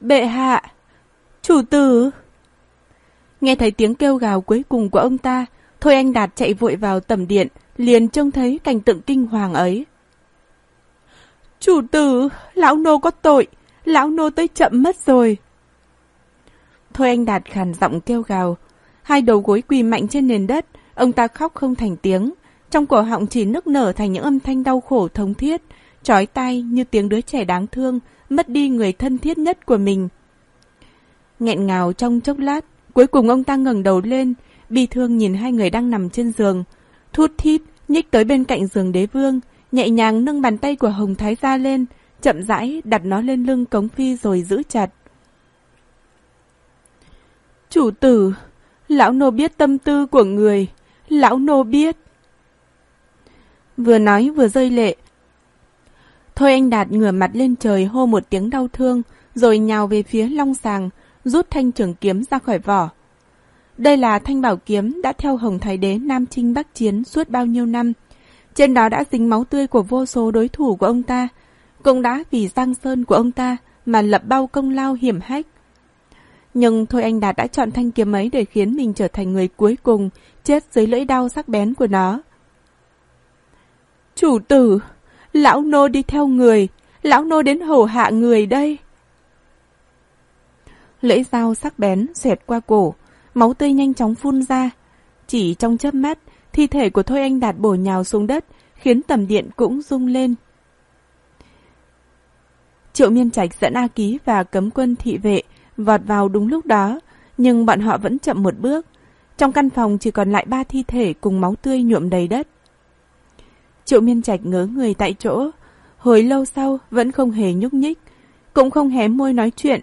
Bệ hạ! Chủ tử! Nghe thấy tiếng kêu gào cuối cùng của ông ta, Thôi anh Đạt chạy vội vào tầm điện, liền trông thấy cảnh tượng kinh hoàng ấy. Chủ tử, lão nô có tội, lão nô tới chậm mất rồi. Thôi anh Đạt khàn giọng kêu gào, hai đầu gối quỳ mạnh trên nền đất, ông ta khóc không thành tiếng, trong cổ họng chỉ nức nở thành những âm thanh đau khổ thống thiết, trói tay như tiếng đứa trẻ đáng thương, mất đi người thân thiết nhất của mình. Nghẹn ngào trong chốc lát, cuối cùng ông ta ngẩng đầu lên, bi thương nhìn hai người đang nằm trên giường, thút thít nhích tới bên cạnh giường đế vương, nhẹ nhàng nâng bàn tay của Hồng Thái ra lên, chậm rãi đặt nó lên lưng cống phi rồi giữ chặt. Chủ tử, lão nô biết tâm tư của người, lão nô biết. Vừa nói vừa rơi lệ. Thôi anh Đạt ngửa mặt lên trời hô một tiếng đau thương, rồi nhào về phía long sàng, rút thanh trường kiếm ra khỏi vỏ. Đây là thanh bảo kiếm đã theo Hồng Thái Đế Nam Trinh Bắc Chiến suốt bao nhiêu năm. Trên đó đã dính máu tươi của vô số đối thủ của ông ta, cũng đã vì giang sơn của ông ta mà lập bao công lao hiểm hách. Nhưng thôi anh Đạt đã chọn thanh kiếm ấy để khiến mình trở thành người cuối cùng chết dưới lưỡi đau sắc bén của nó. Chủ tử, lão nô đi theo người, lão nô đến hầu hạ người đây. Lưỡi dao sắc bén xẹt qua cổ, máu tươi nhanh chóng phun ra. Chỉ trong chớp mắt, thi thể của Thôi Anh Đạt bổ nhào xuống đất, khiến tầm điện cũng rung lên. Triệu Miên Trạch dẫn A Ký và cấm quân thị vệ vọt vào đúng lúc đó, nhưng bọn họ vẫn chậm một bước. Trong căn phòng chỉ còn lại ba thi thể cùng máu tươi nhuộm đầy đất. Triệu Miên Trạch ngớ người tại chỗ, hồi lâu sau vẫn không hề nhúc nhích, cũng không hé môi nói chuyện.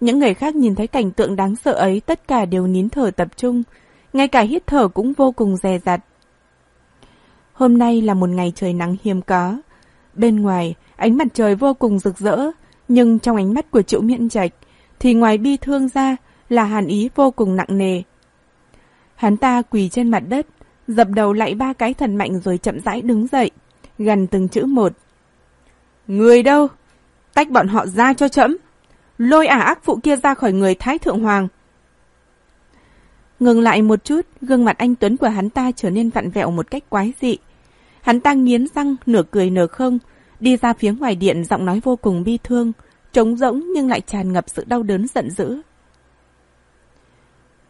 Những người khác nhìn thấy cảnh tượng đáng sợ ấy tất cả đều nín thở tập trung, ngay cả hít thở cũng vô cùng dè dặt. Hôm nay là một ngày trời nắng hiếm có. Bên ngoài, ánh mặt trời vô cùng rực rỡ, nhưng trong ánh mắt của Triệu Miễn Trạch thì ngoài bi thương ra là hàn ý vô cùng nặng nề. Hắn ta quỳ trên mặt đất, dập đầu lại ba cái thần mạnh rồi chậm rãi đứng dậy, gần từng chữ một. Người đâu? Tách bọn họ ra cho chậm. Lôi ả ác phụ kia ra khỏi người Thái Thượng Hoàng. Ngừng lại một chút, gương mặt anh Tuấn của hắn ta trở nên vặn vẹo một cách quái dị. Hắn ta nghiến răng, nửa cười nửa không, đi ra phía ngoài điện giọng nói vô cùng bi thương, trống rỗng nhưng lại tràn ngập sự đau đớn giận dữ.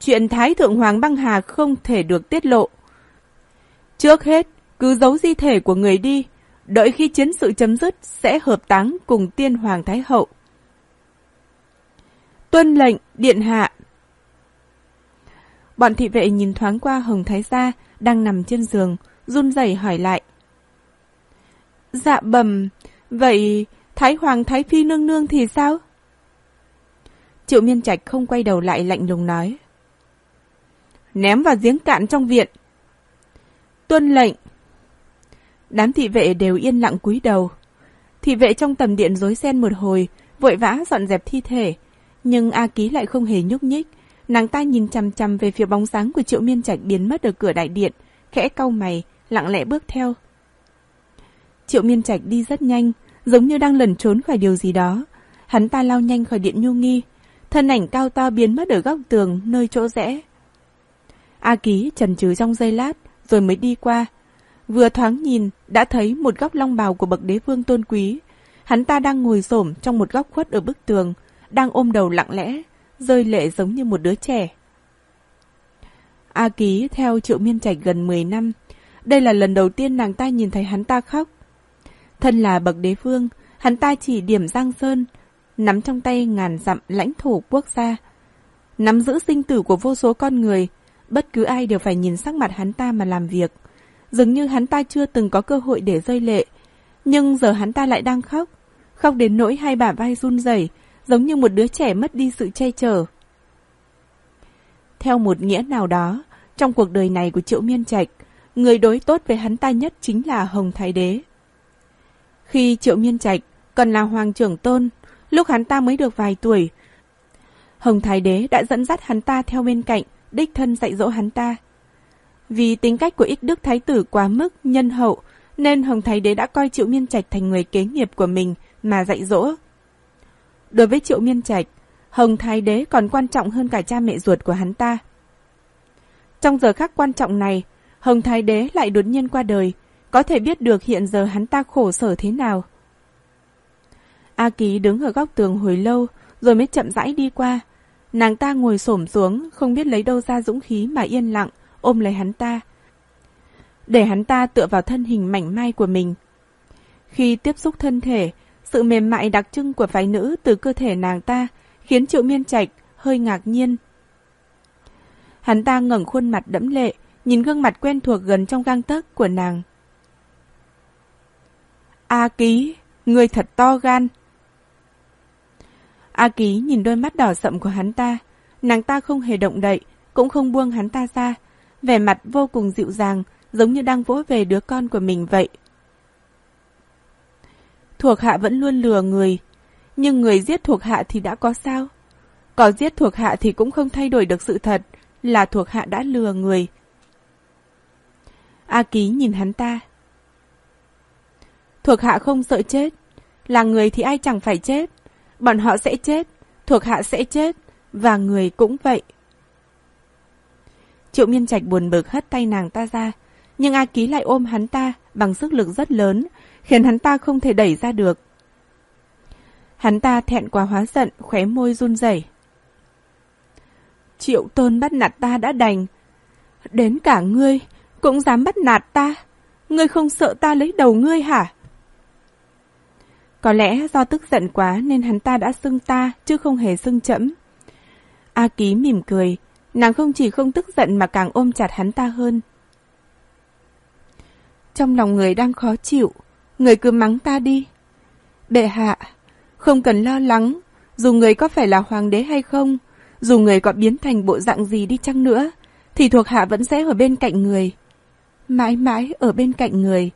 Chuyện Thái Thượng Hoàng băng hà không thể được tiết lộ. Trước hết, cứ giấu di thể của người đi, đợi khi chiến sự chấm dứt sẽ hợp táng cùng tiên Hoàng Thái Hậu. Tuân lệnh, điện hạ. Bọn thị vệ nhìn thoáng qua Hồng Thái Gia đang nằm trên giường, run rẩy hỏi lại. Dạ bẩm vậy Thái Hoàng Thái Phi nương nương thì sao? Triệu Miên Trạch không quay đầu lại lạnh lùng nói. Ném vào giếng cạn trong viện. Tuân lệnh. Đám thị vệ đều yên lặng cúi đầu. Thị vệ trong tầm điện rối ren một hồi, vội vã dọn dẹp thi thể. Nhưng A Ký lại không hề nhúc nhích. Nàng ta nhìn chằm chằm về phía bóng dáng của Triệu Miên Trạch biến mất ở cửa đại điện, khẽ cau mày, lặng lẽ bước theo. Triệu Miên Trạch đi rất nhanh, giống như đang lẩn trốn khỏi điều gì đó. Hắn ta lao nhanh khỏi điện nhu nghi, thân ảnh cao to biến mất ở góc tường nơi chỗ rẽ. A Ký chần chừ trong giây lát, rồi mới đi qua. Vừa thoáng nhìn, đã thấy một góc long bào của bậc đế vương tôn quý. Hắn ta đang ngồi xổm trong một góc khuất ở bức tường, đang ôm đầu lặng lẽ, rơi lệ giống như một đứa trẻ. A Ký theo Triệu Miên Trạch gần 10 năm. Đây là lần đầu tiên nàng ta nhìn thấy hắn ta khóc. Thân là bậc đế vương, hắn ta chỉ điểm Giang Sơn, nắm trong tay ngàn dặm lãnh thổ quốc gia. Nắm giữ sinh tử của vô số con người, bất cứ ai đều phải nhìn sắc mặt hắn ta mà làm việc. Dường như hắn ta chưa từng có cơ hội để rơi lệ, nhưng giờ hắn ta lại đang khóc. Khóc đến nỗi hai bả vai run rẩy, giống như một đứa trẻ mất đi sự che chở. Theo một nghĩa nào đó, trong cuộc đời này của Triệu Miên Trạch, người đối tốt với hắn ta nhất chính là Hồng Thái Đế. Khi Triệu Miên Trạch còn là hoàng trưởng tôn, lúc hắn ta mới được vài tuổi, Hồng Thái Đế đã dẫn dắt hắn ta theo bên cạnh, đích thân dạy dỗ hắn ta. Vì tính cách của ích đức thái tử quá mức nhân hậu, nên Hồng Thái Đế đã coi Triệu Miên Trạch thành người kế nghiệp của mình mà dạy dỗ. Đối với Triệu Miên Trạch, Hồng Thái Đế còn quan trọng hơn cả cha mẹ ruột của hắn ta. Trong giờ khắc quan trọng này, Hồng Thái Đế lại đột nhiên qua đời, có thể biết được hiện giờ hắn ta khổ sở thế nào. A Ký đứng ở góc tường hồi lâu, rồi mới chậm rãi đi qua. Nàng ta ngồi xổm xuống, không biết lấy đâu ra dũng khí mà yên lặng, ôm lấy hắn ta. Để hắn ta tựa vào thân hình mảnh mai của mình. Khi tiếp xúc thân thể, sự mềm mại đặc trưng của phái nữ từ cơ thể nàng ta khiến Triệu Miên Trạch hơi ngạc nhiên. Hắn ta ngẩng khuôn mặt đẫm lệ, nhìn gương mặt quen thuộc gần trong gang tấc của nàng. A Ký, người thật to gan. A Ký nhìn đôi mắt đỏ sậm của hắn ta, nàng ta không hề động đậy, cũng không buông hắn ta ra, vẻ mặt vô cùng dịu dàng, giống như đang vỗ về đứa con của mình vậy. Thuộc hạ vẫn luôn lừa người, nhưng người giết thuộc hạ thì đã có sao? Có giết thuộc hạ thì cũng không thay đổi được sự thật là thuộc hạ đã lừa người. A Ký nhìn hắn ta. Thuộc hạ không sợ chết, là người thì ai chẳng phải chết. Bọn họ sẽ chết, thuộc hạ sẽ chết, và người cũng vậy. Triệu Miên Trạch buồn bực hất tay nàng ta ra, nhưng A Ký lại ôm hắn ta bằng sức lực rất lớn, khiến hắn ta không thể đẩy ra được. Hắn ta thẹn quá hóa giận, khóe môi run rẩy. Triệu tôn bắt nạt ta đã đành. Đến cả ngươi cũng dám bắt nạt ta. Ngươi không sợ ta lấy đầu ngươi hả? Có lẽ do tức giận quá nên hắn ta đã xưng ta chứ không hề xưng chẫm. A ký mỉm cười, nàng không chỉ không tức giận mà càng ôm chặt hắn ta hơn. Trong lòng người đang khó chịu, người cứ mắng ta đi. Bệ hạ, không cần lo lắng, dù người có phải là hoàng đế hay không, dù người có biến thành bộ dạng gì đi chăng nữa, thì thuộc hạ vẫn sẽ ở bên cạnh người. Mãi mãi ở bên cạnh người.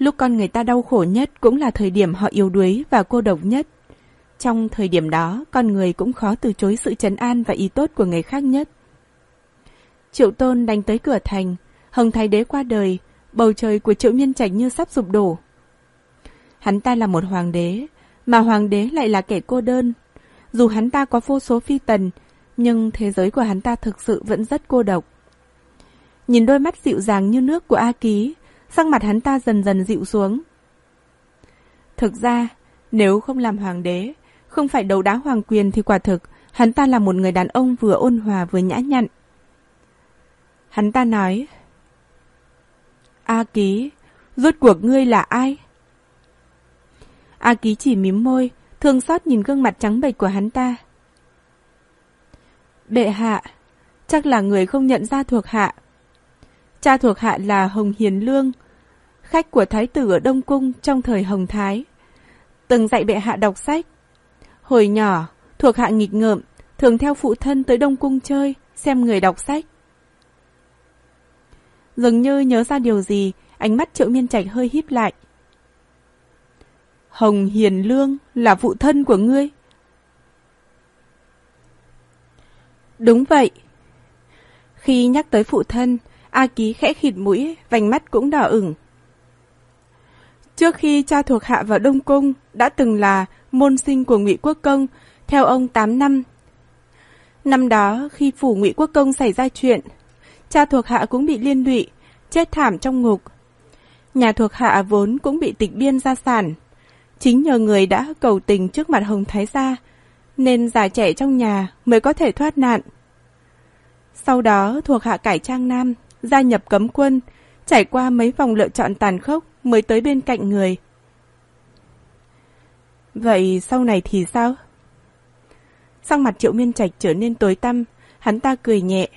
Lúc con người ta đau khổ nhất cũng là thời điểm họ yếu đuối và cô độc nhất. Trong thời điểm đó, con người cũng khó từ chối sự trấn an và ý tốt của người khác nhất. Triệu Tôn đánh tới cửa thành, Hồng Thái Đế qua đời, bầu trời của Triệu nhân Trạch như sắp sụp đổ. Hắn ta là một hoàng đế, mà hoàng đế lại là kẻ cô đơn. Dù hắn ta có vô số phi tần, nhưng thế giới của hắn ta thực sự vẫn rất cô độc. Nhìn đôi mắt dịu dàng như nước của A Ký, sắc mặt hắn ta dần dần dịu xuống. Thực ra, nếu không làm hoàng đế, không phải đấu đá hoàng quyền thì quả thực, hắn ta là một người đàn ông vừa ôn hòa vừa nhã nhặn. Hắn ta nói, A Ký, rốt cuộc ngươi là ai? A Ký chỉ mím môi, thương xót nhìn gương mặt trắng bệch của hắn ta. Bệ hạ, chắc là người không nhận ra thuộc hạ. Cha thuộc hạ là Hồng Hiền Lương, khách của thái tử ở Đông Cung trong thời Hồng Thái. Từng dạy bệ hạ đọc sách. Hồi nhỏ, thuộc hạ nghịch ngợm, thường theo phụ thân tới Đông Cung chơi, xem người đọc sách. Dường như nhớ ra điều gì, ánh mắt triệu miên trạch hơi híp lại. Hồng Hiền Lương là phụ thân của ngươi. Đúng vậy. Khi nhắc tới phụ thân, A Ký khẽ khịt mũi, vành mắt cũng đỏ ửng. Trước khi cha thuộc hạ vào Đông Cung đã từng là môn sinh của Ngụy Quốc Công, theo ông 8 năm. Năm đó, khi phủ Ngụy Quốc Công xảy ra chuyện, cha thuộc hạ cũng bị liên lụy, chết thảm trong ngục. Nhà thuộc hạ vốn cũng bị tịch biên gia sản. Chính nhờ người đã cầu tình trước mặt Hồng Thái Gia, nên già trẻ trong nhà mới có thể thoát nạn. Sau đó thuộc hạ cải trang nam, gia nhập cấm quân, trải qua mấy vòng lựa chọn tàn khốc mới tới bên cạnh người. Vậy sau này thì sao? Sang mặt triệu miên trạch trở nên tối tăm, hắn ta cười nhẹ.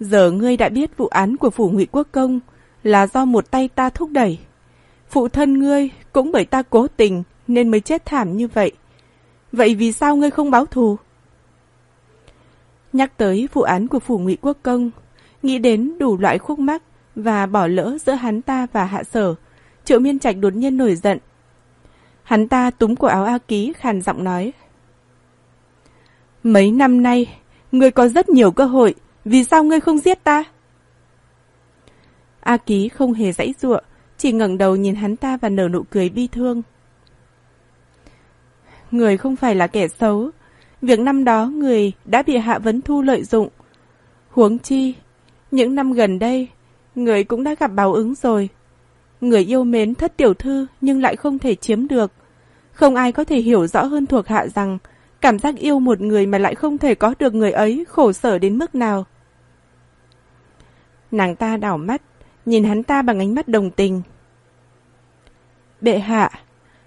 Giờ ngươi đã biết vụ án của phủ ngụy quốc công là do một tay ta thúc đẩy. Phụ thân ngươi cũng bởi ta cố tình nên mới chết thảm như vậy. Vậy vì sao ngươi không báo thù? Nhắc tới vụ án của phủ ngụy quốc công, nghĩ đến đủ loại khúc mắc và bỏ lỡ giữa hắn ta và hạ sở, triệu miên trạch đột nhiên nổi giận. Hắn ta túm cổ áo A Ký khàn giọng nói. Mấy năm nay, ngươi có rất nhiều cơ hội, vì sao ngươi không giết ta? A Ký không hề dãy dụa, chỉ ngẩng đầu nhìn hắn ta và nở nụ cười bi thương. người không phải là kẻ xấu. Việc năm đó người đã bị Hạ Vấn Thu lợi dụng. Huống chi, những năm gần đây, người cũng đã gặp báo ứng rồi. Người yêu mến thất tiểu thư nhưng lại không thể chiếm được. Không ai có thể hiểu rõ hơn thuộc hạ rằng cảm giác yêu một người mà lại không thể có được người ấy khổ sở đến mức nào. Nàng ta đảo mắt, nhìn hắn ta bằng ánh mắt đồng tình. Bệ hạ,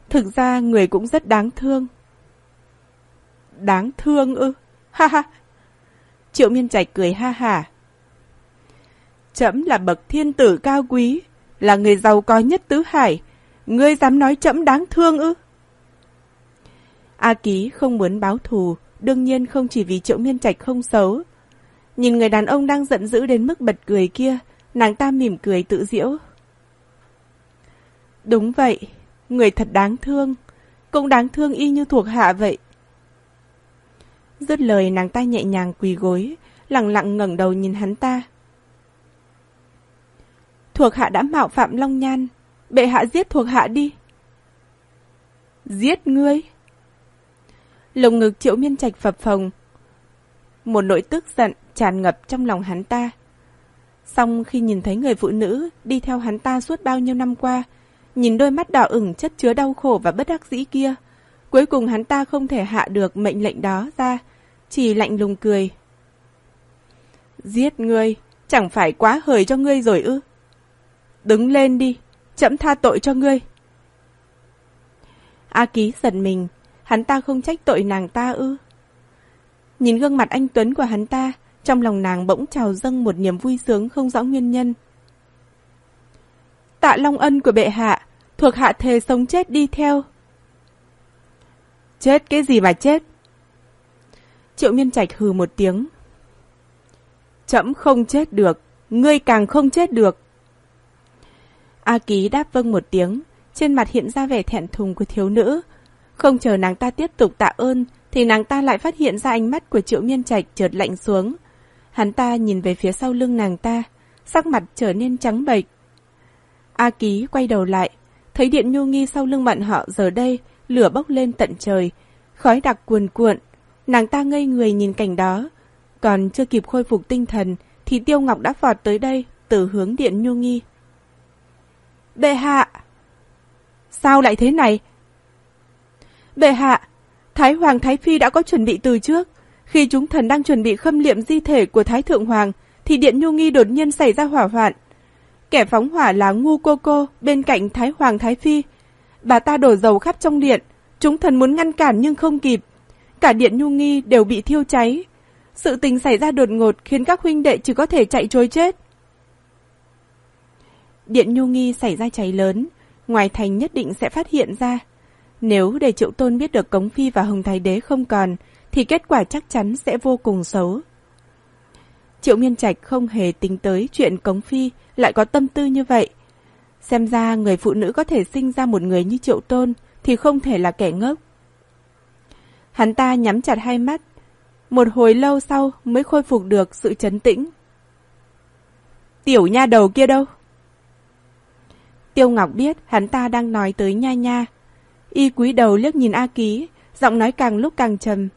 thực ra người cũng rất đáng thương. Đáng thương ư? Ha ha! Triệu miên trạch cười ha ha. Trẫm là bậc thiên tử cao quý, là người giàu có nhất tứ hải. Ngươi dám nói trẫm đáng thương ư? A Ký không muốn báo thù, đương nhiên không chỉ vì triệu miên trạch không xấu. Nhìn người đàn ông đang giận dữ đến mức bật cười kia, nàng ta mỉm cười tự diễu. Đúng vậy, người thật đáng thương, cũng đáng thương y như thuộc hạ vậy. Dứt lời nàng ta nhẹ nhàng quỳ gối, lặng lặng ngẩng đầu nhìn hắn ta. Thuộc hạ đã mạo phạm Long Nhan, bệ hạ giết thuộc hạ đi. Giết ngươi? Lồng ngực triệu miên trạch phập phồng. Một nỗi tức giận tràn ngập trong lòng hắn ta. Xong khi nhìn thấy người phụ nữ đi theo hắn ta suốt bao nhiêu năm qua, nhìn đôi mắt đỏ ửng chất chứa đau khổ và bất đắc dĩ kia, cuối cùng hắn ta không thể hạ được mệnh lệnh đó ra, chỉ lạnh lùng cười. Giết ngươi, chẳng phải quá hời cho ngươi rồi ư? Đứng lên đi, chậm tha tội cho ngươi. A Ký giận mình, hắn ta không trách tội nàng ta ư. Nhìn gương mặt anh Tuấn của hắn ta, trong lòng nàng bỗng trào dâng một niềm vui sướng không rõ nguyên nhân. Tạ Long Ân của bệ hạ, thuộc hạ thề sống chết đi theo. Chết cái gì mà chết? Triệu miên trạch hừ một tiếng. Chậm không chết được, ngươi càng không chết được. A ký đáp vâng một tiếng, trên mặt hiện ra vẻ thẹn thùng của thiếu nữ. Không chờ nàng ta tiếp tục tạ ơn, thì nàng ta lại phát hiện ra ánh mắt của triệu miên trạch chợt lạnh xuống. Hắn ta nhìn về phía sau lưng nàng ta, sắc mặt trở nên trắng bệch. A ký quay đầu lại, thấy điện nhu nghi sau lưng bọn họ giờ đây, lửa bốc lên tận trời, khói đặc cuồn cuộn. Nàng ta ngây người nhìn cảnh đó, còn chưa kịp khôi phục tinh thần, thì Tiêu Ngọc đã vọt tới đây, từ hướng điện nhu nghi. Bệ hạ! Sao lại thế này? Bệ hạ! Thái Hoàng Thái Phi đã có chuẩn bị từ trước. Khi chúng thần đang chuẩn bị khâm liệm di thể của Thái Thượng Hoàng, thì Điện Nhu Nghi đột nhiên xảy ra hỏa hoạn. Kẻ phóng hỏa là Ngu Cô Cô bên cạnh Thái Hoàng Thái Phi. Bà ta đổ dầu khắp trong điện, chúng thần muốn ngăn cản nhưng không kịp. Cả Điện Nhu Nghi đều bị thiêu cháy. Sự tình xảy ra đột ngột khiến các huynh đệ chỉ có thể chạy trối chết. Điện Nhu Nghi xảy ra cháy lớn, ngoài thành nhất định sẽ phát hiện ra. Nếu để Triệu Tôn biết được Cống Phi và Hồng Thái Đế không còn, thì kết quả chắc chắn sẽ vô cùng xấu. Triệu Miên Trạch không hề tính tới chuyện Cống Phi lại có tâm tư như vậy. Xem ra người phụ nữ có thể sinh ra một người như Triệu Tôn thì không thể là kẻ ngốc. Hắn ta nhắm chặt hai mắt, một hồi lâu sau mới khôi phục được sự chấn tĩnh. Tiểu nha đầu kia đâu? Tiêu Ngọc biết hắn ta đang nói tới nha nha. Y cúi đầu liếc nhìn A Ký, giọng nói càng lúc càng trầm.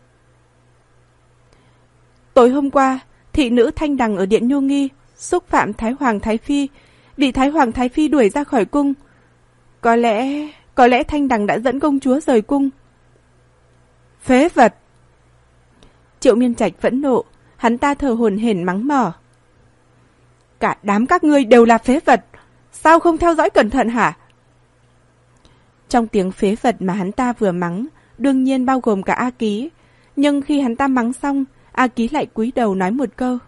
Tối hôm qua, thị nữ Thanh Đằng ở Điện Nhu Nghi xúc phạm Thái Hoàng Thái Phi, bị Thái Hoàng Thái Phi đuổi ra khỏi cung. Có lẽ, có lẽ Thanh Đằng đã dẫn công chúa rời cung. Phế vật! Triệu Miên Trạch phẫn nộ, hắn ta thờ hồn hển mắng mỏ. Cả đám các ngươi đều là phế vật, sao không theo dõi cẩn thận hả? Trong tiếng phế vật mà hắn ta vừa mắng, đương nhiên bao gồm cả A Ký, nhưng khi hắn ta mắng xong, A Ký lại cúi đầu nói một câu.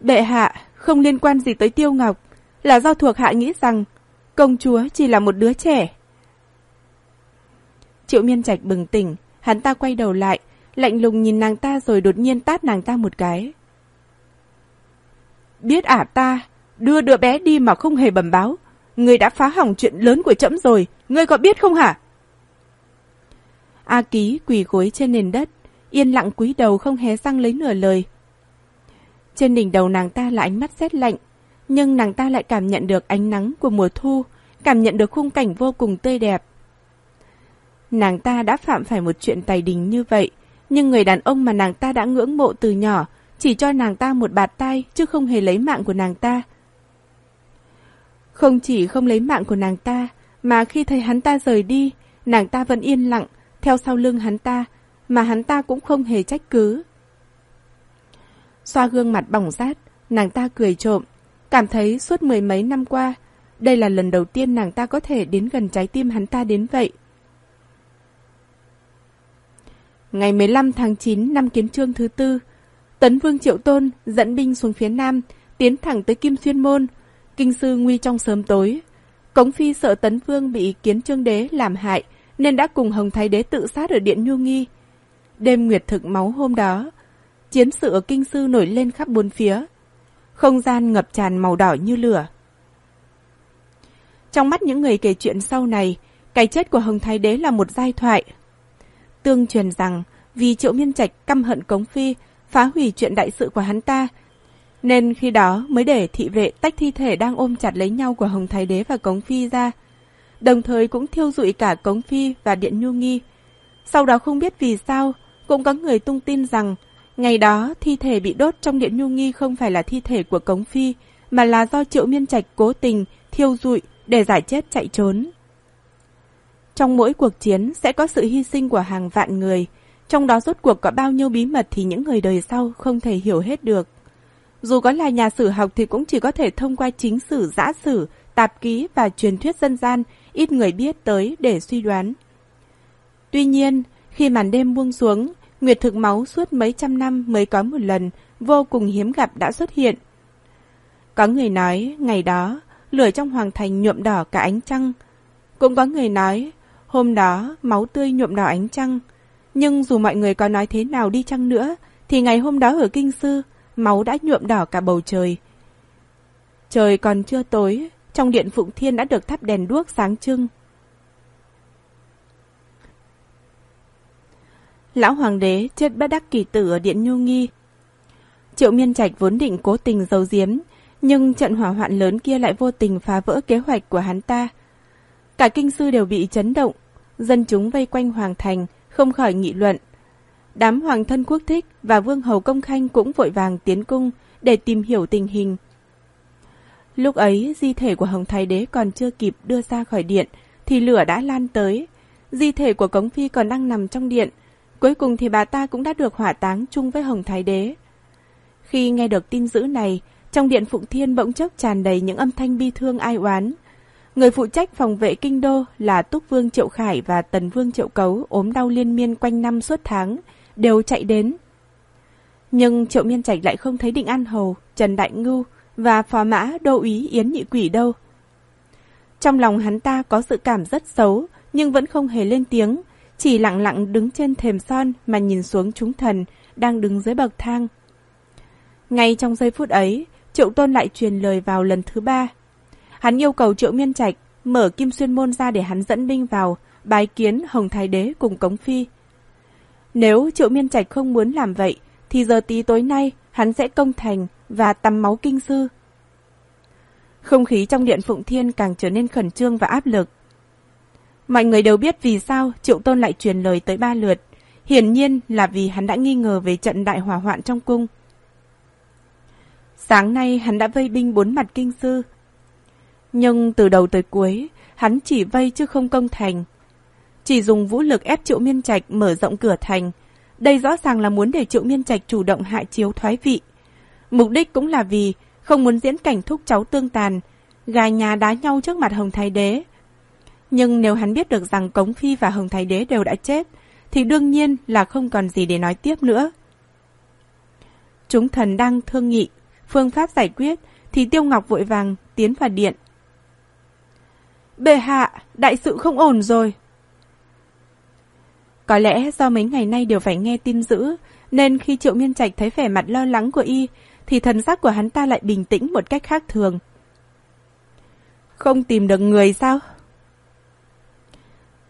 Bệ hạ, không liên quan gì tới Tiêu Ngọc, là do thuộc hạ nghĩ rằng công chúa chỉ là một đứa trẻ. Triệu miên trạch bừng tỉnh, hắn ta quay đầu lại, lạnh lùng nhìn nàng ta rồi đột nhiên tát nàng ta một cái. Biết ả ta, đưa đứa bé đi mà không hề bẩm báo. Người đã phá hỏng chuyện lớn của trẫm rồi, ngươi có biết không hả? A ký quỳ gối trên nền đất, yên lặng cúi đầu không hé răng lấy nửa lời. Trên đỉnh đầu nàng ta là ánh mắt rét lạnh, nhưng nàng ta lại cảm nhận được ánh nắng của mùa thu, cảm nhận được khung cảnh vô cùng tươi đẹp. Nàng ta đã phạm phải một chuyện tài đình như vậy, nhưng người đàn ông mà nàng ta đã ngưỡng mộ từ nhỏ chỉ cho nàng ta một bạt tay chứ không hề lấy mạng của nàng ta. Không chỉ không lấy mạng của nàng ta, mà khi thấy hắn ta rời đi, nàng ta vẫn yên lặng, theo sau lưng hắn ta, mà hắn ta cũng không hề trách cứ. Xoa gương mặt bỏng rát, nàng ta cười trộm, cảm thấy suốt mười mấy năm qua, đây là lần đầu tiên nàng ta có thể đến gần trái tim hắn ta đến vậy. Ngày 15 tháng 9 năm kiến trương thứ tư, Tấn Vương Triệu Tôn dẫn binh xuống phía Nam, tiến thẳng tới Kim Xuyên Môn. Kinh sư nguy trong sớm tối. Cống Phi sợ Tấn Vương bị kiến trương đế làm hại, nên đã cùng Hồng Thái đế tự sát ở Điện Nhu Nghi. Đêm nguyệt thực máu hôm đó, chiến sự ở Kinh sư nổi lên khắp bốn phía. Không gian ngập tràn màu đỏ như lửa. Trong mắt những người kể chuyện sau này, cái chết của Hồng Thái đế là một giai thoại. Tương truyền rằng, vì Triệu Miên Trạch căm hận Cống Phi, phá hủy chuyện đại sự của hắn ta, nên khi đó mới để thị vệ tách thi thể đang ôm chặt lấy nhau của Hồng Thái Đế và Cống Phi ra, đồng thời cũng thiêu dụi cả Cống Phi và Điện Nhu Nghi. Sau đó không biết vì sao, cũng có người tung tin rằng ngày đó thi thể bị đốt trong Điện Nhu Nghi không phải là thi thể của Cống Phi, mà là do Triệu Miên Trạch cố tình thiêu dụi để giải chết chạy trốn. Trong mỗi cuộc chiến sẽ có sự hy sinh của hàng vạn người, trong đó rốt cuộc có bao nhiêu bí mật thì những người đời sau không thể hiểu hết được. Dù có là nhà sử học thì cũng chỉ có thể thông qua chính sử giã sử, tạp ký và truyền thuyết dân gian ít người biết tới để suy đoán. Tuy nhiên, khi màn đêm buông xuống, nguyệt thực máu suốt mấy trăm năm mới có một lần vô cùng hiếm gặp đã xuất hiện. Có người nói ngày đó lửa trong hoàng thành nhuộm đỏ cả ánh trăng. Cũng có người nói hôm đó máu tươi nhuộm đỏ ánh trăng. Nhưng dù mọi người có nói thế nào đi chăng nữa, thì ngày hôm đó ở Kinh Sư, máu đã nhuộm đỏ cả bầu trời. Trời còn chưa tối, trong điện Phụng Thiên đã được thắp đèn đuốc sáng trưng. Lão Hoàng đế chết bất đắc kỳ tử ở điện Nhu Nghi. Triệu Miên Trạch vốn định cố tình giấu giếm, nhưng trận hỏa hoạn lớn kia lại vô tình phá vỡ kế hoạch của hắn ta. Cả kinh sư đều bị chấn động, dân chúng vây quanh hoàng thành, không khỏi nghị luận. Đám hoàng thân quốc thích và vương hầu công khanh cũng vội vàng tiến cung để tìm hiểu tình hình. Lúc ấy, di thể của Hồng Thái Đế còn chưa kịp đưa ra khỏi điện, thì lửa đã lan tới. Di thể của Cống Phi còn đang nằm trong điện. Cuối cùng thì bà ta cũng đã được hỏa táng chung với Hồng Thái Đế. Khi nghe được tin dữ này, trong điện Phụng Thiên bỗng chốc tràn đầy những âm thanh bi thương ai oán. Người phụ trách phòng vệ kinh đô là Túc Vương Triệu Khải và Tần Vương Triệu Cấu ốm đau liên miên quanh năm suốt tháng, đều chạy đến. Nhưng Triệu Miên Trạch lại không thấy Định An Hầu, Trần Đại Ngưu và phó mã đô úy Yến Nhị Quỷ đâu. Trong lòng hắn ta có sự cảm rất xấu, nhưng vẫn không hề lên tiếng, chỉ lặng lặng đứng trên thềm son mà nhìn xuống chúng thần đang đứng dưới bậc thang. Ngay trong giây phút ấy, Triệu Tôn lại truyền lời vào lần thứ ba. Hắn yêu cầu Triệu Miên Trạch mở Kim Xuyên Môn ra để hắn dẫn binh vào, bái kiến Hồng Thái Đế cùng Cống Phi. Nếu Triệu Miên Trạch không muốn làm vậy, thì giờ tí tối nay hắn sẽ công thành và tắm máu kinh sư. Không khí trong điện Phụng Thiên càng trở nên khẩn trương và áp lực. Mọi người đều biết vì sao Triệu Tôn lại truyền lời tới ba lượt. Hiển nhiên là vì hắn đã nghi ngờ về trận đại hỏa hoạn trong cung. Sáng nay hắn đã vây binh bốn mặt kinh sư. Nhưng từ đầu tới cuối, hắn chỉ vây chứ không công thành. Chỉ dùng vũ lực ép Triệu Miên Trạch mở rộng cửa thành. Đây rõ ràng là muốn để Triệu Miên Trạch chủ động hại chiếu thoái vị. Mục đích cũng là vì không muốn diễn cảnh thúc cháu tương tàn, gà nhà đá nhau trước mặt Hồng Thái Đế. Nhưng nếu hắn biết được rằng Cống Phi và Hồng Thái Đế đều đã chết, thì đương nhiên là không còn gì để nói tiếp nữa. Chúng thần đang thương nghị, phương pháp giải quyết, thì Tiêu Ngọc vội vàng tiến vào điện. Bệ hạ, đại sự không ổn rồi. Có lẽ do mấy ngày nay đều phải nghe tin dữ, nên khi Triệu Miên Trạch thấy vẻ mặt lo lắng của y, thì thần sắc của hắn ta lại bình tĩnh một cách khác thường. Không tìm được người sao?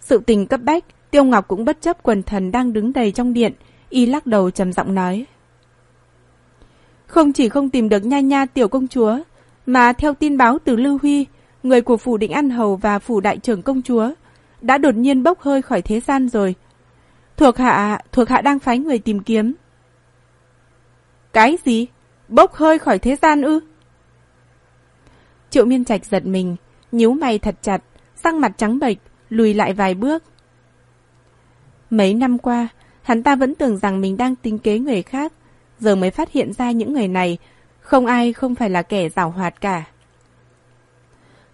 Sự tình cấp bách, Tiêu Ngọc cũng bất chấp quần thần đang đứng đầy trong điện, y lắc đầu trầm giọng nói. Không chỉ không tìm được nha nha tiểu công chúa, mà theo tin báo từ Lưu Huy, người của phủ định An Hầu và phủ đại trưởng công chúa, đã đột nhiên bốc hơi khỏi thế gian rồi. Thuộc hạ, thuộc hạ đang phái người tìm kiếm. Cái gì? Bốc hơi khỏi thế gian ư? Triệu miên trạch giật mình, nhíu mày thật chặt, sang mặt trắng bệch, lùi lại vài bước. Mấy năm qua, hắn ta vẫn tưởng rằng mình đang tính kế người khác, giờ mới phát hiện ra những người này, không ai không phải là kẻ giảo hoạt cả.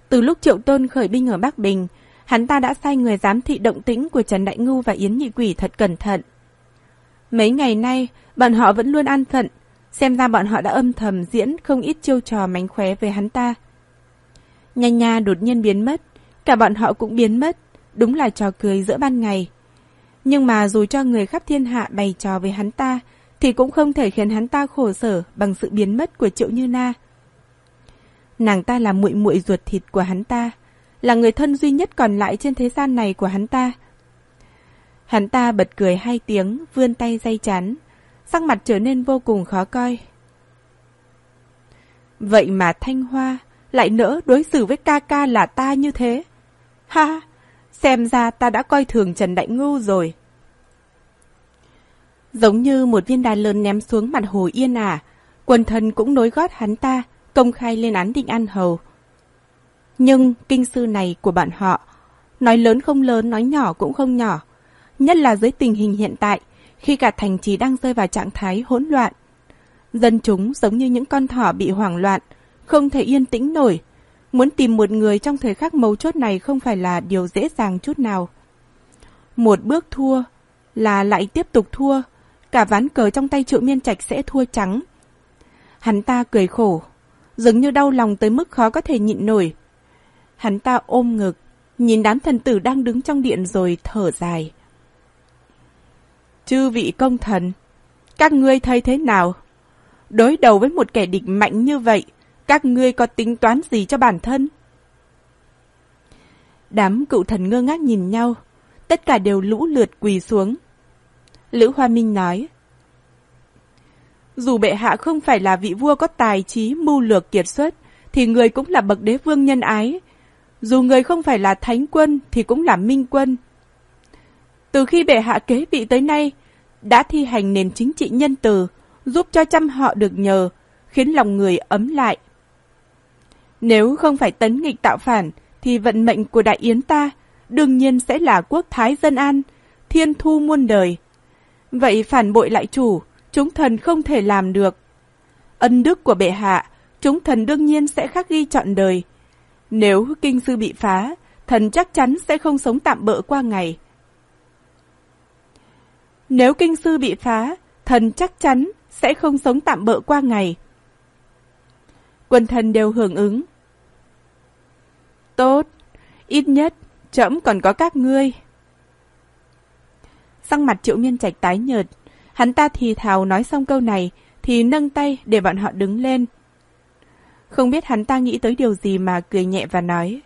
Từ lúc Triệu Tôn khởi binh ở Bắc Bình, hắn ta đã sai người giám thị động tĩnh của Trần Đại Ngưu và Yến Nhị Quỷ thật cẩn thận. Mấy ngày nay, bọn họ vẫn luôn an phận, xem ra bọn họ đã âm thầm diễn không ít chiêu trò mánh khóe về hắn ta. Nhanh nha đột nhiên biến mất, cả bọn họ cũng biến mất, đúng là trò cười giữa ban ngày. Nhưng mà dù cho người khắp thiên hạ bày trò với hắn ta, thì cũng không thể khiến hắn ta khổ sở bằng sự biến mất của Triệu Như Na. Nàng ta là muội muội ruột thịt của hắn ta, là người thân duy nhất còn lại trên thế gian này của hắn ta. Hắn ta bật cười hai tiếng, vươn tay dây chán, sắc mặt trở nên vô cùng khó coi. Vậy mà Thanh Hoa lại nỡ đối xử với ca ca là ta như thế. Ha, xem ra ta đã coi thường Trần Đại Ngưu rồi. Giống như một viên đá lớn ném xuống mặt hồ yên ả, quần thần cũng nối gót hắn ta, công khai lên án định an hầu. Nhưng kinh sư này của bạn họ, nói lớn không lớn, nói nhỏ cũng không nhỏ. Nhất là dưới tình hình hiện tại, khi cả thành trì đang rơi vào trạng thái hỗn loạn. Dân chúng giống như những con thỏ bị hoảng loạn, không thể yên tĩnh nổi. Muốn tìm một người trong thời khắc mấu chốt này không phải là điều dễ dàng chút nào. Một bước thua là lại tiếp tục thua, cả ván cờ trong tay triệu miên trạch sẽ thua trắng. Hắn ta cười khổ, dường như đau lòng tới mức khó có thể nhịn nổi. Hắn ta ôm ngực, nhìn đám thần tử đang đứng trong điện rồi thở dài. Chư vị công thần, các ngươi thấy thế nào? Đối đầu với một kẻ địch mạnh như vậy, các ngươi có tính toán gì cho bản thân? Đám cựu thần ngơ ngác nhìn nhau, tất cả đều lũ lượt quỳ xuống. Lữ Hoa Minh nói, Dù bệ hạ không phải là vị vua có tài trí mưu lược kiệt xuất, thì người cũng là bậc đế vương nhân ái. Dù người không phải là thánh quân thì cũng là minh quân. Từ khi bệ hạ kế vị tới nay, đã thi hành nền chính trị nhân từ, giúp cho trăm họ được nhờ, khiến lòng người ấm lại. Nếu không phải tấn nghịch tạo phản, thì vận mệnh của đại yến ta đương nhiên sẽ là quốc thái dân an, thiên thu muôn đời. Vậy phản bội lại chủ, chúng thần không thể làm được. Ân đức của bệ hạ, chúng thần đương nhiên sẽ khắc ghi trọn đời. Nếu kinh sư bị phá, thần chắc chắn sẽ không sống tạm bỡ qua ngày. Nếu kinh sư bị phá, thần chắc chắn sẽ không sống tạm bỡ qua ngày. Quân thần đều hưởng ứng. Tốt, ít nhất trẫm còn có các ngươi. Sang mặt triệu miên trạch tái nhợt, hắn ta thì thào nói xong câu này thì nâng tay để bọn họ đứng lên. Không biết hắn ta nghĩ tới điều gì mà cười nhẹ và nói.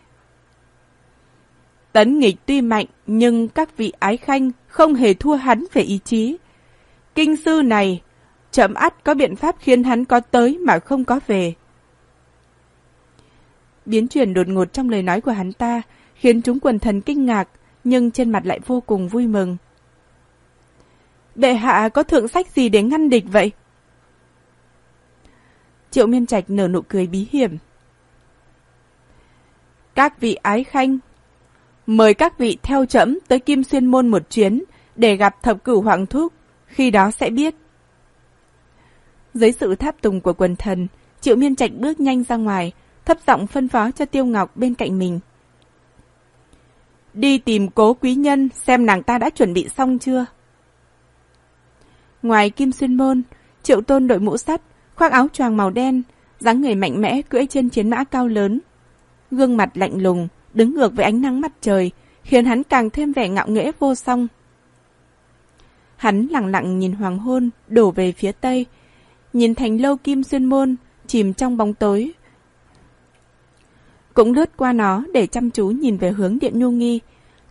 Tấn nghịch tuy mạnh nhưng các vị ái khanh không hề thua hắn về ý chí. Kinh sư này, chậm ắt có biện pháp khiến hắn có tới mà không có về. Biến chuyển đột ngột trong lời nói của hắn ta khiến chúng quần thần kinh ngạc, nhưng trên mặt lại vô cùng vui mừng. Bệ hạ có thượng sách gì để ngăn địch vậy? Triệu miên trạch nở nụ cười bí hiểm. Các vị ái khanh, mời các vị theo trẫm tới Kim Xuyên Môn một chuyến để gặp thập cửu hoàng thúc, khi đó sẽ biết. Dưới sự tháp tùng của quần thần, Triệu Miên Trạch bước nhanh ra ngoài, thấp giọng phân phó cho Tiêu Ngọc bên cạnh mình. Đi tìm cố quý nhân xem nàng ta đã chuẩn bị xong chưa. Ngoài Kim Xuyên Môn, Triệu Tôn đội mũ sắt, khoác áo choàng màu đen, dáng người mạnh mẽ cưỡi trên chiến mã cao lớn. Gương mặt lạnh lùng, đứng ngược với ánh nắng mặt trời, khiến hắn càng thêm vẻ ngạo nghễ vô song. Hắn lặng lặng nhìn hoàng hôn, đổ về phía tây, nhìn thành lâu kim xuyên môn, chìm trong bóng tối. Cũng lướt qua nó để chăm chú nhìn về hướng điện nhu nghi.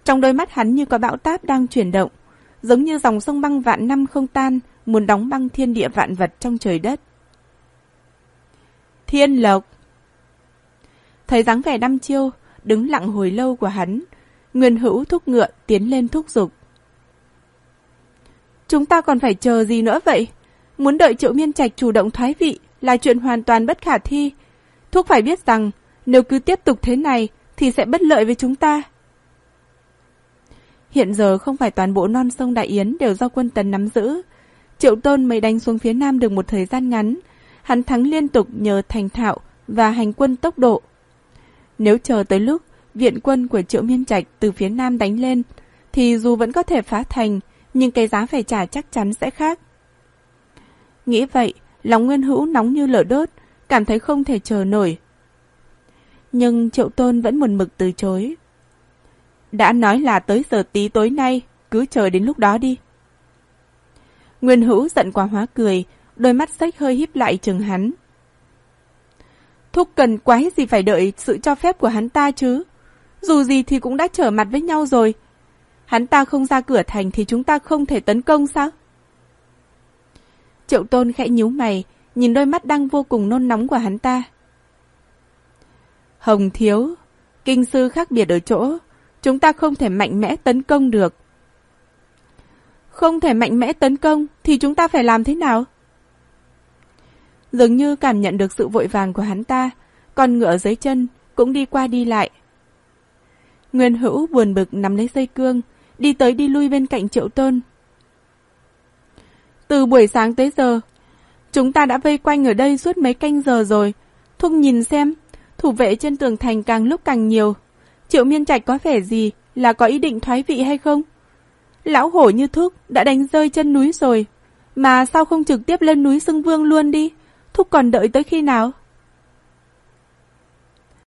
Trong đôi mắt hắn như có bão táp đang chuyển động, giống như dòng sông băng vạn năm không tan, muốn đóng băng thiên địa vạn vật trong trời đất. Thiên lộc Thấy dáng vẻ đăm chiêu, đứng lặng hồi lâu của hắn, Nguyên hữu thúc ngựa tiến lên thúc giục. Chúng ta còn phải chờ gì nữa vậy? Muốn đợi triệu miên trạch chủ động thoái vị là chuyện hoàn toàn bất khả thi. Thúc phải biết rằng nếu cứ tiếp tục thế này thì sẽ bất lợi với chúng ta. Hiện giờ không phải toàn bộ non sông Đại Yến đều do quân tần nắm giữ. Triệu Tôn mới đánh xuống phía nam được một thời gian ngắn. Hắn thắng liên tục nhờ thành thạo và hành quân tốc độ. Nếu chờ tới lúc viện quân của Triệu Miên Trạch từ phía nam đánh lên, thì dù vẫn có thể phá thành, nhưng cái giá phải trả chắc chắn sẽ khác. Nghĩ vậy, lòng Nguyên Hữu nóng như lửa đốt, cảm thấy không thể chờ nổi. Nhưng Triệu Tôn vẫn một mực từ chối. Đã nói là tới giờ tí tối nay, cứ chờ đến lúc đó đi. Nguyên Hữu giận quá hóa cười, đôi mắt sách hơi híp lại chừng hắn. Thúc cần quái gì phải đợi sự cho phép của hắn ta chứ. Dù gì thì cũng đã trở mặt với nhau rồi. Hắn ta không ra cửa thành thì chúng ta không thể tấn công sao? Triệu tôn khẽ nhíu mày, nhìn đôi mắt đang vô cùng nôn nóng của hắn ta. Hồng thiếu, kinh sư khác biệt ở chỗ, chúng ta không thể mạnh mẽ tấn công được. Không thể mạnh mẽ tấn công thì chúng ta phải làm thế nào? Dường như cảm nhận được sự vội vàng của hắn ta, con ngựa dưới chân cũng đi qua đi lại. Nguyên hữu buồn bực nắm lấy dây cương, đi tới đi lui bên cạnh triệu tôn. Từ buổi sáng tới giờ, chúng ta đã vây quanh ở đây suốt mấy canh giờ rồi. Thúc nhìn xem, thủ vệ trên tường thành càng lúc càng nhiều. Triệu miên trạch có vẻ gì là có ý định thoái vị hay không? Lão hổ như thúc đã đánh rơi chân núi rồi, mà sao không trực tiếp lên núi xưng vương luôn đi? Thúc còn đợi tới khi nào?